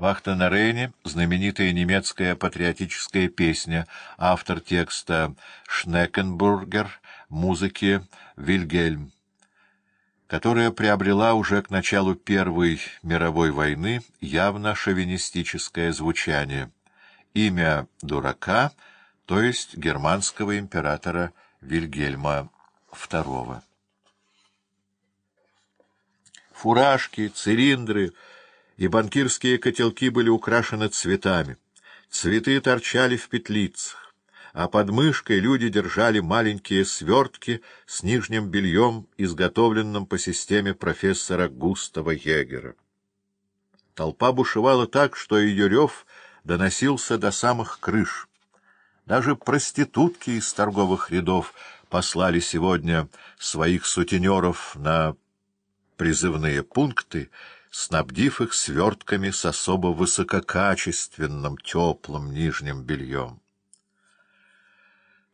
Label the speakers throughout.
Speaker 1: Вахта на Рейне — знаменитая немецкая патриотическая песня, автор текста Шнекенбургер, музыки Вильгельм, которая приобрела уже к началу Первой мировой войны явно шовинистическое звучание. Имя дурака, то есть германского императора Вильгельма II. Фуражки, цилиндры — и банкирские котелки были украшены цветами. Цветы торчали в петлицах, а под мышкой люди держали маленькие свертки с нижним бельем, изготовленным по системе профессора Густава Егера. Толпа бушевала так, что ее рев доносился до самых крыш. Даже проститутки из торговых рядов послали сегодня своих сутенеров на призывные пункты, снабдив их свертками с особо высококачественным теплым нижним бельем.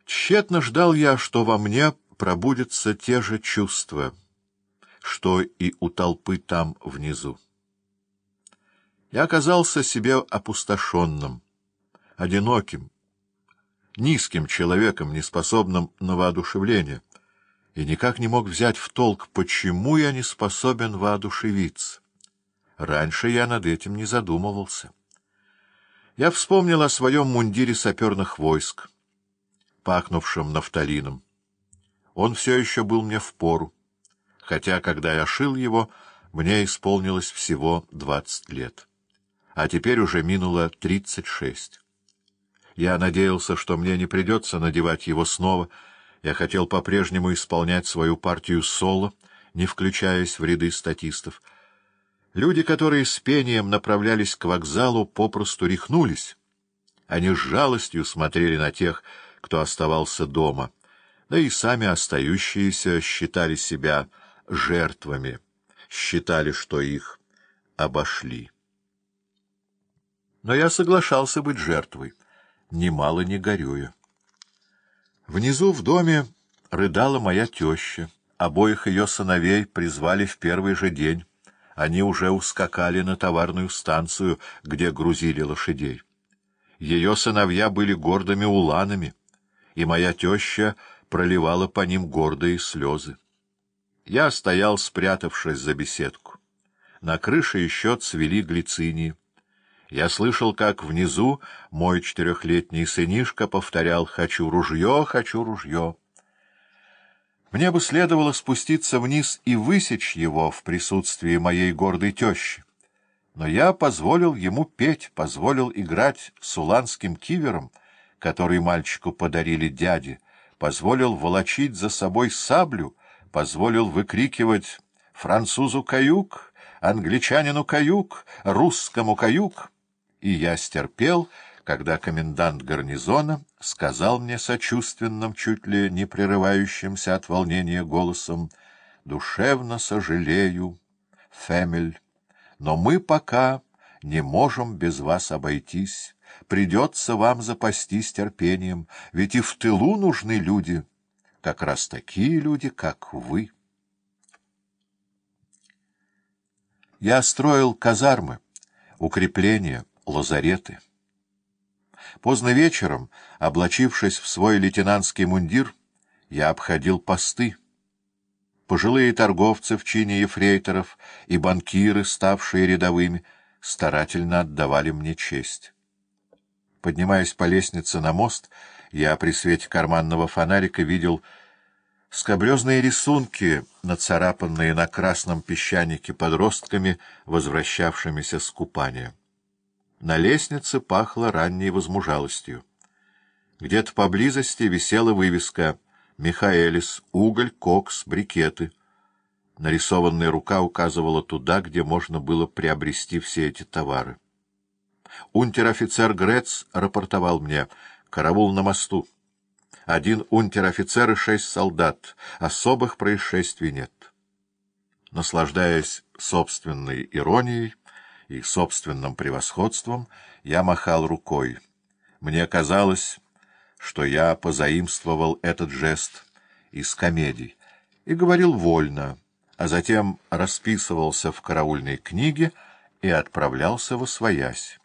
Speaker 1: Тщетно ждал я, что во мне пробудятся те же чувства, что и у толпы там внизу. Я оказался себе опустошенным, одиноким, низким человеком, неспособным на воодушевление, и никак не мог взять в толк, почему я не способен воодушевиться. Раньше я над этим не задумывался. Я вспомнил о своем мундире саперных войск, пахнувшем нафталином. Он все еще был мне в пору, хотя, когда я шил его, мне исполнилось всего двадцать лет. А теперь уже минуло тридцать шесть. Я надеялся, что мне не придется надевать его снова. Я хотел по-прежнему исполнять свою партию соло, не включаясь в ряды статистов — Люди, которые с пением направлялись к вокзалу, попросту рехнулись. Они с жалостью смотрели на тех, кто оставался дома, да и сами остающиеся считали себя жертвами, считали, что их обошли. Но я соглашался быть жертвой, немало не горюя. Внизу в доме рыдала моя теща, обоих ее сыновей призвали в первый же день. Они уже ускакали на товарную станцию, где грузили лошадей. Ее сыновья были гордыми уланами, и моя теща проливала по ним гордые слезы. Я стоял, спрятавшись за беседку. На крыше еще цвели глицинии. Я слышал, как внизу мой четырехлетний сынишка повторял «Хочу ружье, хочу ружье». Мне бы следовало спуститься вниз и высечь его в присутствии моей гордой тещи. Но я позволил ему петь, позволил играть с уланским кивером, который мальчику подарили дяди, позволил волочить за собой саблю, позволил выкрикивать «французу каюк», «англичанину каюк», «русскому каюк». И я стерпел, когда комендант гарнизона сказал мне сочувственным, чуть ли не прерывающимся от волнения голосом, «Душевно сожалею, Фемель, но мы пока не можем без вас обойтись. Придется вам запастись терпением, ведь и в тылу нужны люди, как раз такие люди, как вы». Я строил казармы, укрепления, лазареты. Поздно вечером, облачившись в свой лейтенантский мундир, я обходил посты. Пожилые торговцы в чине ефрейторов и банкиры, ставшие рядовыми, старательно отдавали мне честь. Поднимаясь по лестнице на мост, я при свете карманного фонарика видел скобрезные рисунки, нацарапанные на красном песчанике подростками, возвращавшимися с купания. На лестнице пахло ранней возмужалостью. Где-то поблизости висела вывеска «Михаэлис, уголь, кокс, брикеты». Нарисованная рука указывала туда, где можно было приобрести все эти товары. Унтер-офицер Грец рапортовал мне «Караул на мосту». Один унтер-офицер и шесть солдат. Особых происшествий нет. Наслаждаясь собственной иронией, и собственным превосходством, я махал рукой. Мне казалось, что я позаимствовал этот жест из комедий и говорил вольно, а затем расписывался в караульной книге и отправлялся во своясь.